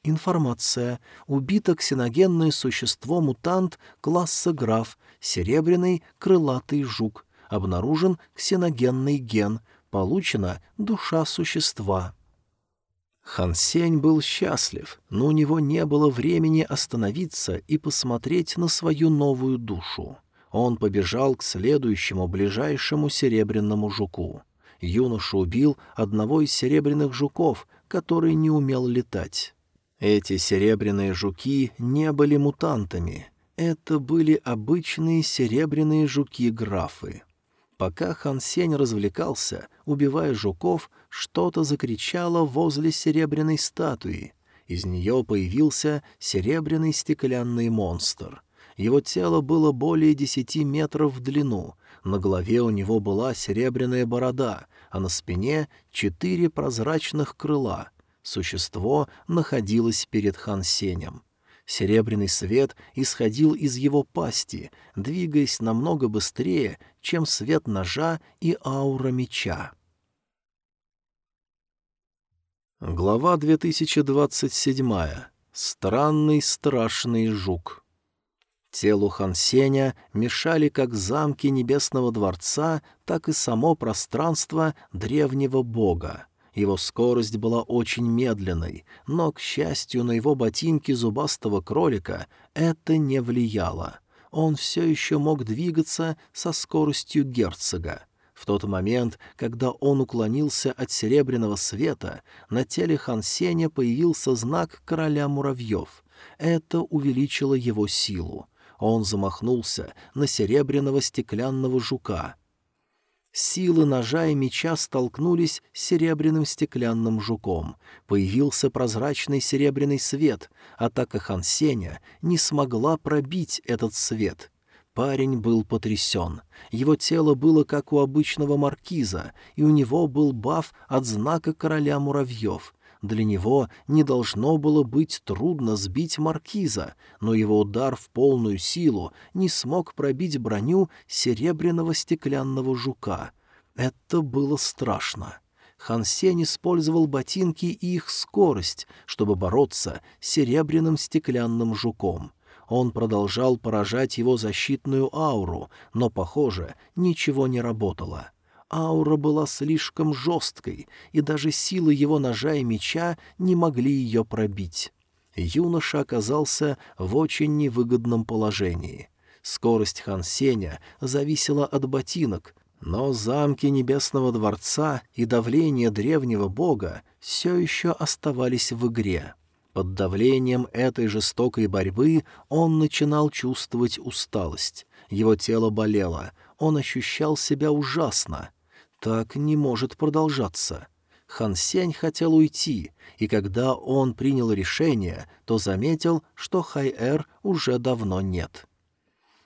Информация. Убито ксеногенное существо-мутант класса граф, серебряный крылатый жук. Обнаружен ксеногенный ген. Получена душа существа. Хан Сень был счастлив, но у него не было времени остановиться и посмотреть на свою новую душу. Он побежал к следующему ближайшему серебряному жуку. Юноша убил одного из серебряных жуков, который не умел летать. Эти серебряные жуки не были мутантами. Это были обычные серебряные жуки-графы. Пока Хан Сень развлекался, убивая жуков, что-то закричало возле серебряной статуи. Из нее появился серебряный стеклянный монстр. Его тело было более десяти метров в длину, на голове у него была серебряная борода, а на спине четыре прозрачных крыла — Существо находилось перед Хан Сенем. Серебряный свет исходил из его пасти, двигаясь намного быстрее, чем свет ножа и аура меча. Глава 2027. Странный страшный жук. Телу Хансеня мешали как замки Небесного Дворца, так и само пространство древнего бога. Его скорость была очень медленной, но, к счастью, на его ботинки зубастого кролика это не влияло. Он все еще мог двигаться со скоростью герцога. В тот момент, когда он уклонился от серебряного света, на теле Хансеня появился знак короля муравьев. Это увеличило его силу. Он замахнулся на серебряного стеклянного жука — Силы ножа и меча столкнулись с серебряным стеклянным жуком. Появился прозрачный серебряный свет. Атака Хансеня не смогла пробить этот свет. Парень был потрясен. Его тело было как у обычного маркиза, и у него был баф от знака короля муравьев. Для него не должно было быть трудно сбить маркиза, но его удар в полную силу не смог пробить броню серебряного стеклянного жука. Это было страшно. Хан Сень использовал ботинки и их скорость, чтобы бороться с серебряным стеклянным жуком. Он продолжал поражать его защитную ауру, но, похоже, ничего не работало. Аура была слишком жесткой, и даже силы его ножа и меча не могли ее пробить. Юноша оказался в очень невыгодном положении. Скорость Хан Сеня зависела от ботинок, но замки Небесного Дворца и давление древнего бога все еще оставались в игре. Под давлением этой жестокой борьбы он начинал чувствовать усталость. Его тело болело, он ощущал себя ужасно — так не может продолжаться. Хан Сень хотел уйти, и когда он принял решение, то заметил, что Хай-Эр уже давно нет.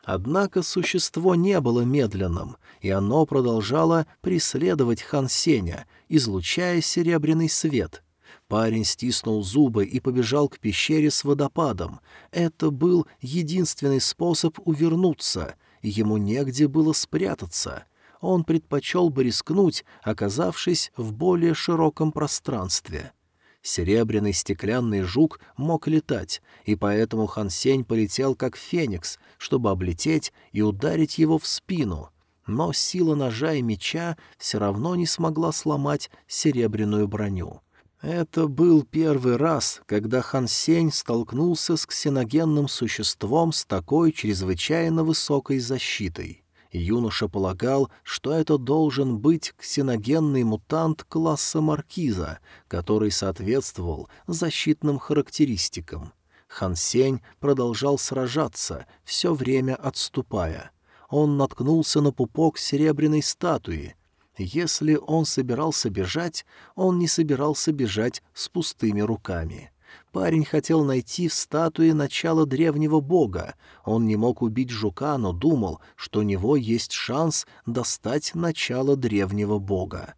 Однако существо не было медленным, и оно продолжало преследовать Хан Сеня, излучая серебряный свет. Парень стиснул зубы и побежал к пещере с водопадом. Это был единственный способ увернуться, ему негде было спрятаться — он предпочел бы рискнуть, оказавшись в более широком пространстве. Серебряный стеклянный жук мог летать, и поэтому Хан Сень полетел как феникс, чтобы облететь и ударить его в спину. Но сила ножа и меча все равно не смогла сломать серебряную броню. Это был первый раз, когда Хан Сень столкнулся с ксеногенным существом с такой чрезвычайно высокой защитой. Юноша полагал, что это должен быть ксеногенный мутант класса маркиза, который соответствовал защитным характеристикам. Хан Сень продолжал сражаться, все время отступая. Он наткнулся на пупок серебряной статуи. Если он собирался бежать, он не собирался бежать с пустыми руками. Парень хотел найти в статуе начало древнего бога. Он не мог убить жука, но думал, что у него есть шанс достать начало древнего бога.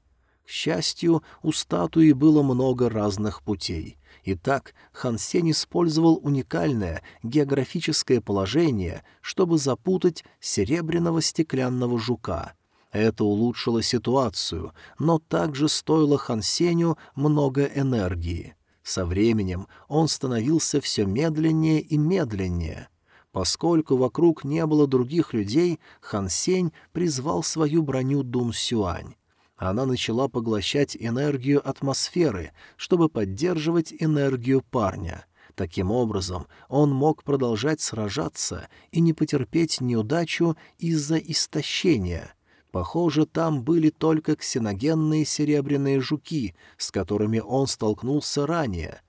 К счастью, у статуи было много разных путей. Итак, Хан Сень использовал уникальное географическое положение, чтобы запутать серебряного стеклянного жука. Это улучшило ситуацию, но также стоило Хан Сенью много энергии. Со временем он становился все медленнее и медленнее. Поскольку вокруг не было других людей, Хан Сень призвал свою броню Дун Сюань. Она начала поглощать энергию атмосферы, чтобы поддерживать энергию парня. Таким образом, он мог продолжать сражаться и не потерпеть неудачу из-за истощения — Похоже, там были только ксеногенные серебряные жуки, с которыми он столкнулся ранее.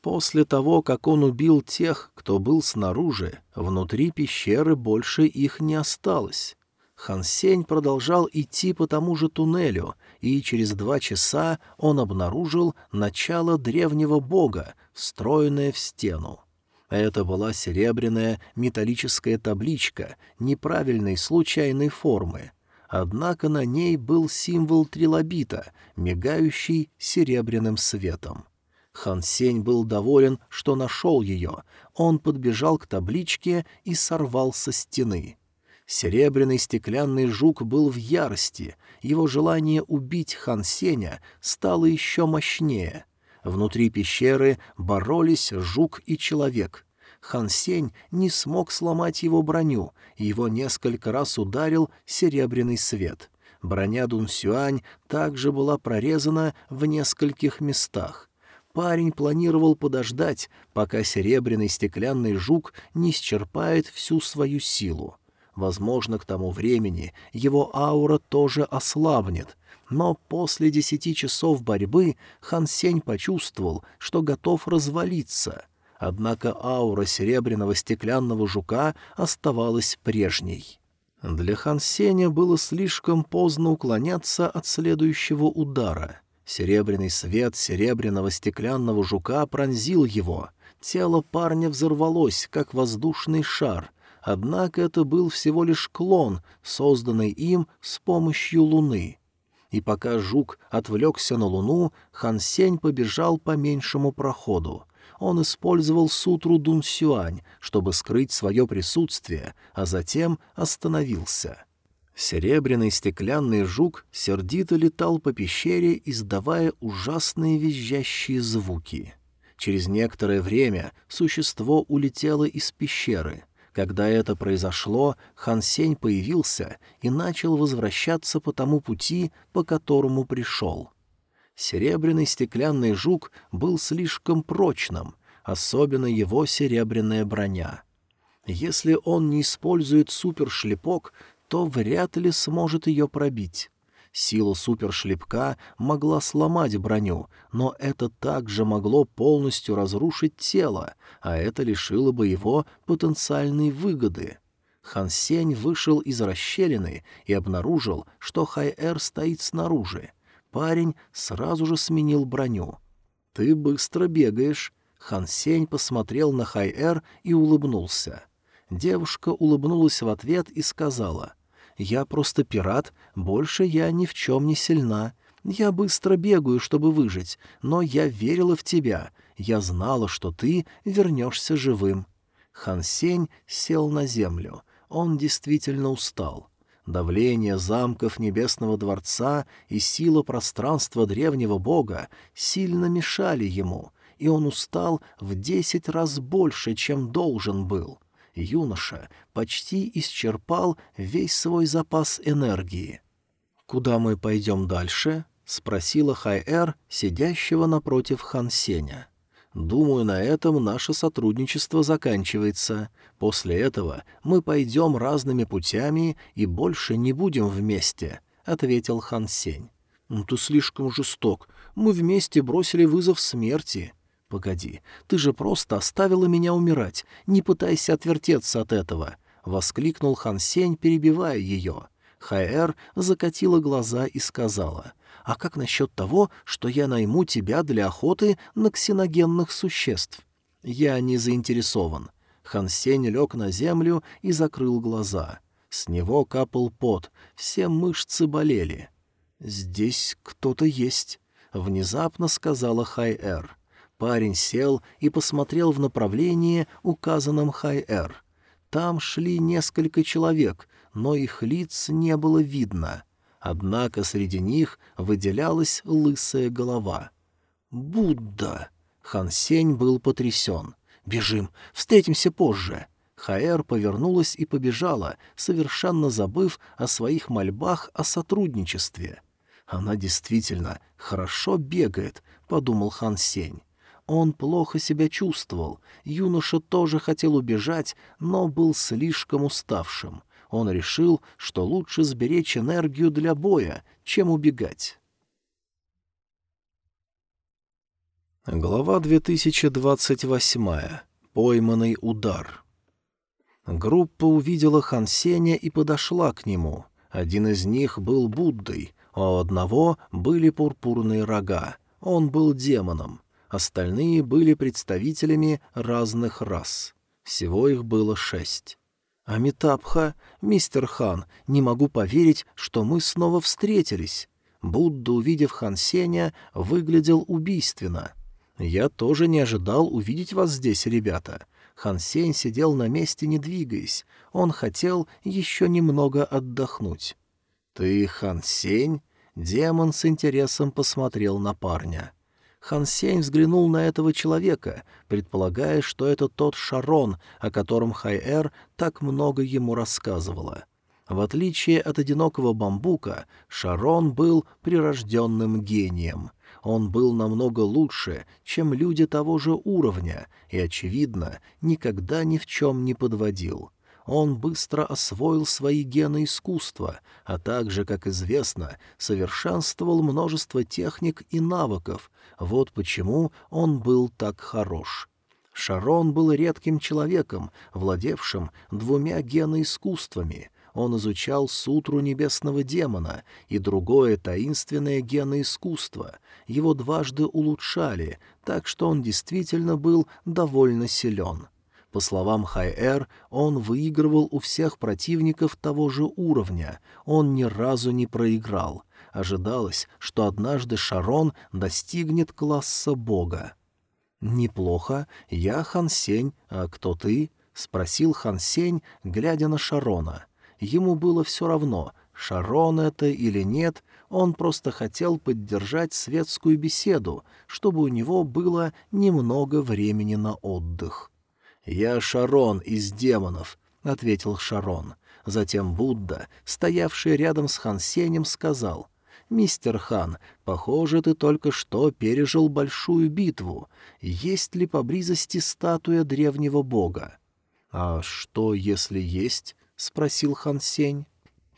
После того, как он убил тех, кто был снаружи, внутри пещеры больше их не осталось. Хансень продолжал идти по тому же туннелю, и через два часа он обнаружил начало древнего бога, встроенное в стену. Это была серебряная металлическая табличка неправильной случайной формы — однако на ней был символ трилобита, мигающий серебряным светом. Хан Сень был доволен, что нашел ее. Он подбежал к табличке и сорвал со стены. Серебряный стеклянный жук был в ярости. Его желание убить Хан Сеня стало еще мощнее. Внутри пещеры боролись жук и человек — Хан Сень не смог сломать его броню, и его несколько раз ударил серебряный свет. Броня Дун Сюань также была прорезана в нескольких местах. Парень планировал подождать, пока серебряный стеклянный жук не исчерпает всю свою силу. Возможно, к тому времени его аура тоже ослабнет, но после десяти часов борьбы Хан Сень почувствовал, что готов развалиться. Однако аура серебряного стеклянного жука оставалась прежней. Для Хан Сеня было слишком поздно уклоняться от следующего удара. Серебряный свет серебряного стеклянного жука пронзил его. Тело парня взорвалось, как воздушный шар, однако это был всего лишь клон, созданный им с помощью луны. И пока жук отвлекся на луну, Хан Сень побежал по меньшему проходу — он использовал сутру Дун Сюань, чтобы скрыть свое присутствие, а затем остановился. Серебряный стеклянный жук сердито летал по пещере, издавая ужасные визжащие звуки. Через некоторое время существо улетело из пещеры. Когда это произошло, Хан Сень появился и начал возвращаться по тому пути, по которому пришел. Серебряный стеклянный жук был слишком прочным, особенно его серебряная броня. Если он не использует супершлепок, то вряд ли сможет ее пробить. Сила супершлепка могла сломать броню, но это также могло полностью разрушить тело, а это лишило бы его потенциальной выгоды. Хан Сень вышел из расщелины и обнаружил, что Хай-Эр стоит снаружи. Парень сразу же сменил броню. «Ты быстро бегаешь». Хан Сень посмотрел на Хай-Эр и улыбнулся. Девушка улыбнулась в ответ и сказала, «Я просто пират, больше я ни в чем не сильна. Я быстро бегаю, чтобы выжить, но я верила в тебя. Я знала, что ты вернешься живым». Хан Сень сел на землю. Он действительно устал. Давление замков Небесного Дворца и сила пространства древнего бога сильно мешали ему, и он устал в десять раз больше, чем должен был. Юноша почти исчерпал весь свой запас энергии. «Куда мы пойдем дальше?» — спросила Хай-Эр, сидящего напротив Хан Сеня. Думаю, на этом наше сотрудничество заканчивается. После этого мы пойдем разными путями и больше не будем вместе», — ответил Хан Сень. «Ну, «Ты слишком жесток. Мы вместе бросили вызов смерти». «Погоди, ты же просто оставила меня умирать. Не пытайся отвертеться от этого», — воскликнул Хан Сень, перебивая ее. Хайэр закатила глаза и сказала, «А как насчет того, что я найму тебя для охоты на ксеногенных существ?» «Я не заинтересован». Хан Сень лег на землю и закрыл глаза. С него капал пот, все мышцы болели. «Здесь кто-то есть», — внезапно сказала Хай-Эр. Парень сел и посмотрел в направлении, указанном Хай-Эр. Там шли несколько человек, но их лиц не было видно. Однако среди них выделялась лысая голова. «Будда!» Хан Сень был потрясен. «Бежим! Встретимся позже!» Хаэр повернулась и побежала, совершенно забыв о своих мольбах о сотрудничестве. «Она действительно хорошо бегает», — подумал Хан Сень. Он плохо себя чувствовал. Юноша тоже хотел убежать, но был слишком уставшим. Он решил, что лучше сберечь энергию для боя, чем убегать. Глава 2028. Пойманный удар. Группа увидела Хан Сеня и подошла к нему. Один из них был Буддой, а у одного были пурпурные рога. Он был демоном. Остальные были представителями разных рас. Всего их было шесть. «Амитабха, мистер Хан, не могу поверить, что мы снова встретились». Будда, увидев Хан Сеня, выглядел убийственно. «Я тоже не ожидал увидеть вас здесь, ребята. Хан Сень сидел на месте, не двигаясь. Он хотел еще немного отдохнуть. «Ты Хан Сень?» Демон с интересом посмотрел на парня. Хан Сень взглянул на этого человека, предполагая, что это тот Шарон, о котором Хай-Эр так много ему рассказывала. В отличие от одинокого бамбука, Шарон был прирожденным гением. Он был намного лучше, чем люди того же уровня, и, очевидно, никогда ни в чем не подводил. Он быстро освоил свои гены искусства, а также, как известно, совершенствовал множество техник и навыков. Вот почему он был так хорош. Шарон был редким человеком, владевшим двумя геноискусствами — он изучал сутру небесного демона и другое таинственное геноискусство. Его дважды улучшали, так что он действительно был довольно силен. По словам Хай-Эр, он выигрывал у всех противников того же уровня, он ни разу не проиграл. Ожидалось, что однажды Шарон достигнет класса бога. «Неплохо. Я Хан Сень, а кто ты?» — спросил Хан Сень, глядя на Шарона. Ему было все равно, Шарон это или нет, он просто хотел поддержать светскую беседу, чтобы у него было немного времени на отдых. «Я Шарон из демонов», — ответил Шарон. Затем Будда, стоявший рядом с Хан Сенем, сказал, «Мистер Хан, похоже, ты только что пережил большую битву. Есть ли поблизости статуя древнего бога?» «А что, если есть?» — спросил Хан Сень.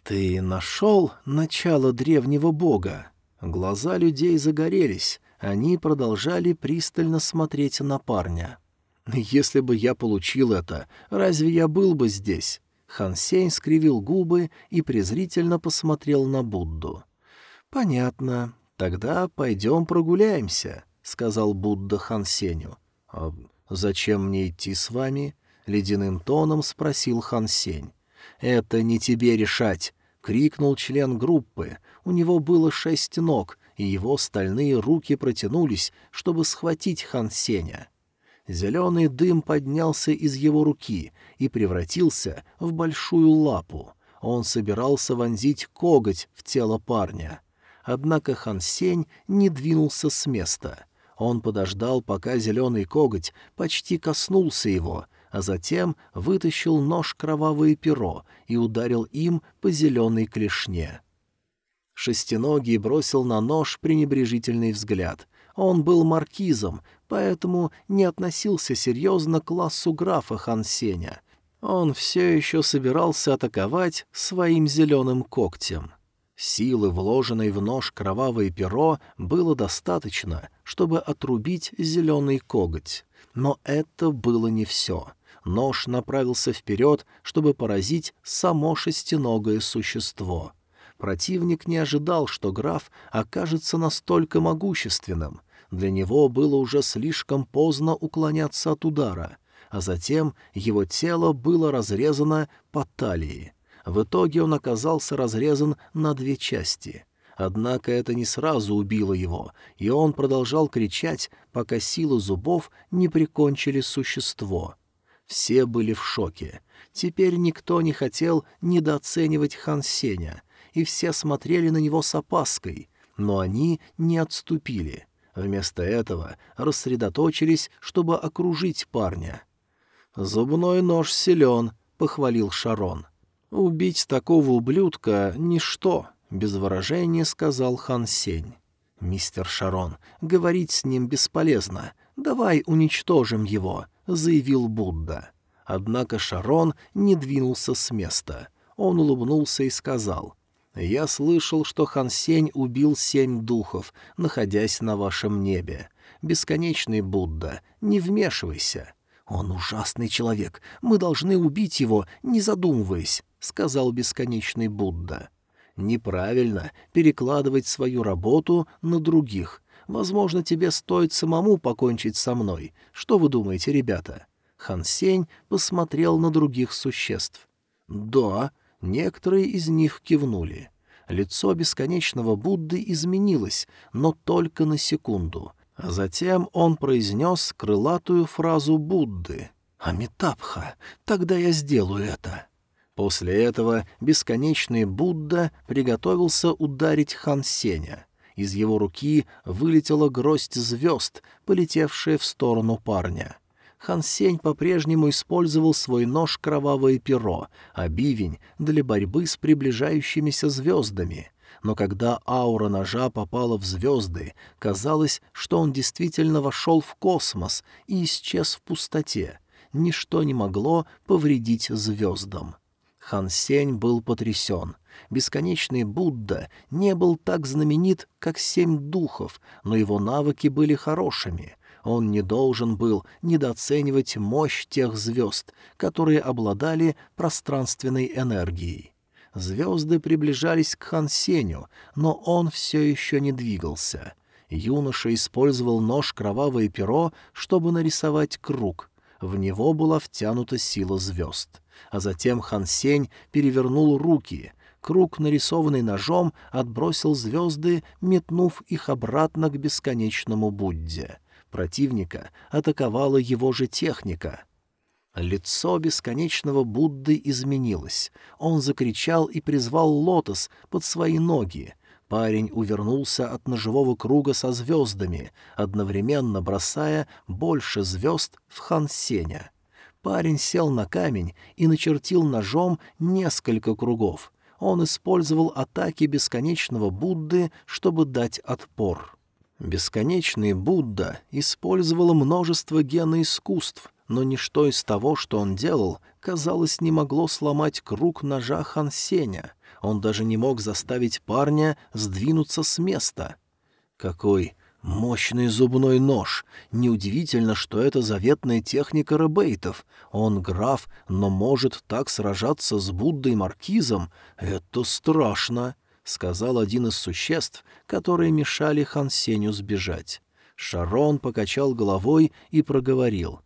«Ты нашел начало древнего бога?» Глаза людей загорелись, они продолжали пристально смотреть на парня. «Если бы я получил это, разве я был бы здесь?» Хан Сень скривил губы и презрительно посмотрел на Будду. «Понятно. Тогда пойдем прогуляемся», — сказал Будда Хан Сеню. «А зачем мне идти с вами?» — ледяным тоном спросил Хан Сень. «Это не тебе решать!» — крикнул член группы. У него было шесть ног, и его стальные руки протянулись, чтобы схватить Хан Сеня. Зеленый дым поднялся из его руки и превратился в большую лапу. Он собирался вонзить коготь в тело парня. Однако Хан Сень не двинулся с места. Он подождал, пока зеленый коготь почти коснулся его, а затем вытащил нож кровавое перо и ударил им по зеленой клешне. Шестиногий бросил на нож пренебрежительный взгляд. Он был маркизом, поэтому не относился серьезно к классу графа Хансеня. Он все еще собирался атаковать своим зеленым когтем. Силы, вложенной в нож кровавое перо, было достаточно, чтобы отрубить зеленый коготь. Но это было не все. Нож направился вперед, чтобы поразить само шестиногое существо. Противник не ожидал, что граф окажется настолько могущественным. Для него было уже слишком поздно уклоняться от удара, а затем его тело было разрезано по талии. В итоге он оказался разрезан на две части. Однако это не сразу убило его, и он продолжал кричать, пока силы зубов не прикончили существо. Все были в шоке. Теперь никто не хотел недооценивать Хан Сеня, и все смотрели на него с опаской, но они не отступили. Вместо этого рассредоточились, чтобы окружить парня. «Зубной нож силен», — похвалил Шарон. «Убить такого ублюдка — ничто», — без выражения сказал Хан Сень. «Мистер Шарон, говорить с ним бесполезно. Давай уничтожим его», — заявил Будда. Однако Шарон не двинулся с места. Он улыбнулся и сказал, «Я слышал, что Хан Сень убил семь духов, находясь на вашем небе. Бесконечный Будда, не вмешивайся». «Он ужасный человек. Мы должны убить его, не задумываясь», — сказал бесконечный Будда. «Неправильно перекладывать свою работу на других. Возможно, тебе стоит самому покончить со мной. Что вы думаете, ребята?» Хан Сень посмотрел на других существ. «Да», некоторые из них кивнули. Лицо бесконечного Будды изменилось, но только на секунду. А затем он произнес крылатую фразу Будды «Амитабха, тогда я сделаю это». После этого бесконечный Будда приготовился ударить Хан Сеня. Из его руки вылетела гроздь звезд, полетевшая в сторону парня. Хан Сень по-прежнему использовал свой нож кровавое перо, а бивень — для борьбы с приближающимися звездами. Но когда аура ножа попала в звезды, казалось, что он действительно вошел в космос и исчез в пустоте. Ничто не могло повредить звездам. Хан Сень был потрясен. Бесконечный Будда не был так знаменит, как семь духов, но его навыки были хорошими. Он не должен был недооценивать мощь тех звезд, которые обладали пространственной энергией. Звезды приближались к Хан Сеню, но он все еще не двигался. Юноша использовал нож кровавое перо, чтобы нарисовать круг. В него была втянута сила звезд а затем Хан Сень перевернул руки. Круг, нарисованный ножом, отбросил звезды, метнув их обратно к бесконечному Будде. Противника атаковала его же техника. Лицо бесконечного Будды изменилось. Он закричал и призвал лотос под свои ноги. Парень увернулся от ножевого круга со звездами, одновременно бросая больше звезд в Хан Сеня. Парень сел на камень и начертил ножом несколько кругов. Он использовал атаки бесконечного Будды, чтобы дать отпор. Бесконечный Будда использовал множество геноискусств, но ничто из того, что он делал, казалось, не могло сломать круг ножа Хансеня. Он даже не мог заставить парня сдвинуться с места. Какой Мощный зубной нож. Неудивительно, что это заветная техника ребейтов. Он граф, но может так сражаться с Буддой Маркизом. Это страшно, — сказал один из существ, которые мешали Хан Сеню сбежать. Шарон покачал головой и проговорил.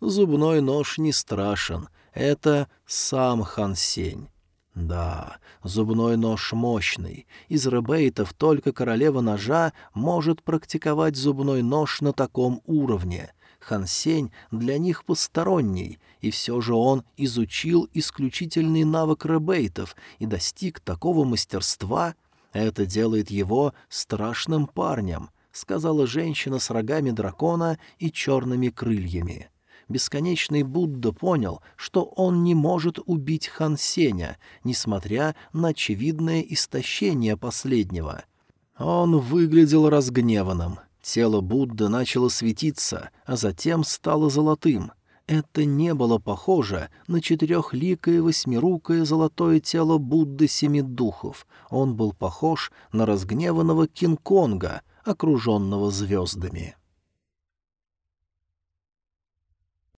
«Зубной нож не страшен. Это сам Хан Сень». Да, зубной нож мощный. Из ребейтов только королева ножа может практиковать зубной нож на таком уровне. Хансень для них посторонний, и все же он изучил исключительный навык ребейтов и достиг такого мастерства. Это делает его страшным парнем, сказала женщина с рогами дракона и черными крыльями бесконечный Будда понял, что он не может убить Хан Сеня, несмотря на очевидное истощение последнего. Он выглядел разгневанным. Тело Будды начало светиться, а затем стало золотым. Это не было похоже на четырехликое восьмирукое золотое тело Будды Семи Духов. Он был похож на разгневанного Кинг-Конга, окруженного звездами.